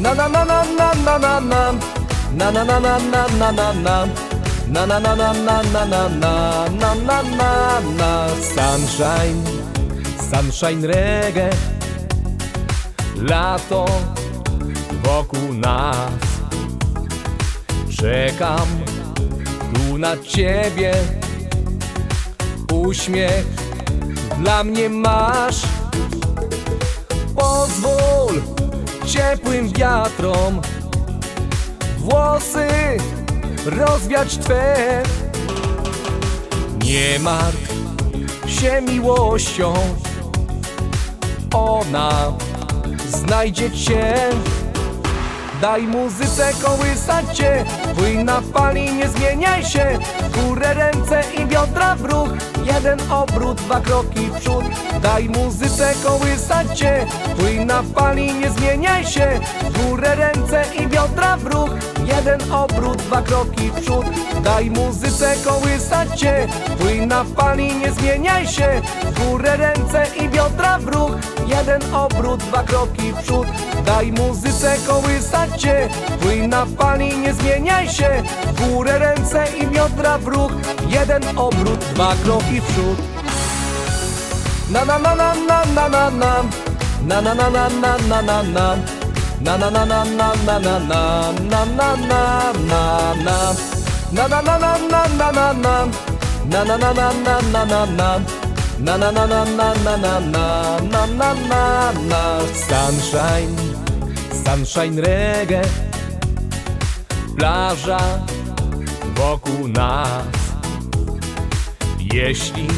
na na Na na na na na na na na Na na na na na na na na Na na na na na na na na Na na Sunshine Sunshine reggae Lato wokół nas Czekam tu na ciebie Uśmiech dla mnie masz Pozwól ciepłym wiatrom. Włosy rozwiać Twe. Nie martw się miłością. Ona znajdzie Cię. Daj muzyce kołysać cię Płyna fali, nie zmieniaj się. Górę ręce i biodra w ruch Jeden obrót, dwa kroki w przód. Daj muzyce kołysać cię Płyna fali, nie zmieniaj się. Górę ręce i biodra w ruch. Jeden obrót, dwa kroki w przód. Daj muzyce kołysać cię Płyna fali, nie zmieniaj się. Górę ręce i biodra w ruch Jeden obrót, dwa kroki w przód Daj muzyce kołysać cię Płyna fali, nie zmieniaj się Górę ręce i biodra w ruch Jeden obrót, dwa kroki w przód Na na na na na na na na Na na na na na na na na Na na na na na na na na Na na na na na Na na na na na na na na Na na na na na na na na na na na na na na na na na Sunshine, sunshine reggae Plaża wokół nas Jeśli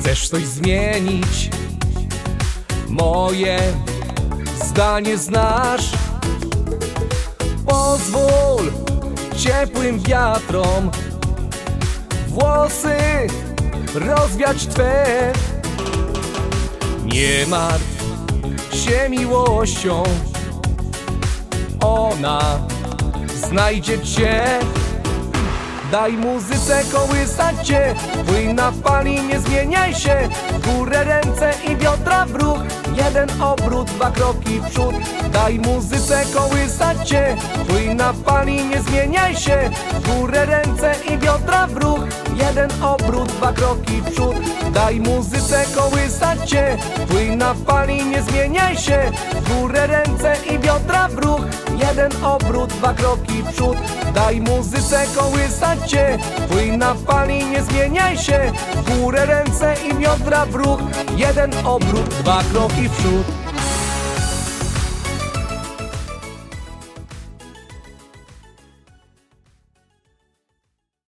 chcesz coś zmienić Moje zdanie znasz Pozwól ciepłym wiatrom Włosy rozwiać Twe. Nie martw się miłością. Ona znajdzie Cię. Daj muzyce kołysać cię Płyna fali, nie zmieniaj się. Górę ręce i biodra w ruch Jeden obrót, dwa kroki w przód. Daj muzyce kołysać cię Płyna fali, nie zmieniaj się. Górę ręce i biodra w ruch. Jeden obrót, dwa kroki w przód. Daj muzyce kołysać cię Płyna fali, nie zmieniaj się. Górę ręce i biodra w ruch Jeden obrót, dwa kroki w przód. Daj muzyce kołysać cię Płyna fali, nie zmieniaj się. Górę ręce i biodra w ruch. Jeden obrót, dwa kroki w przód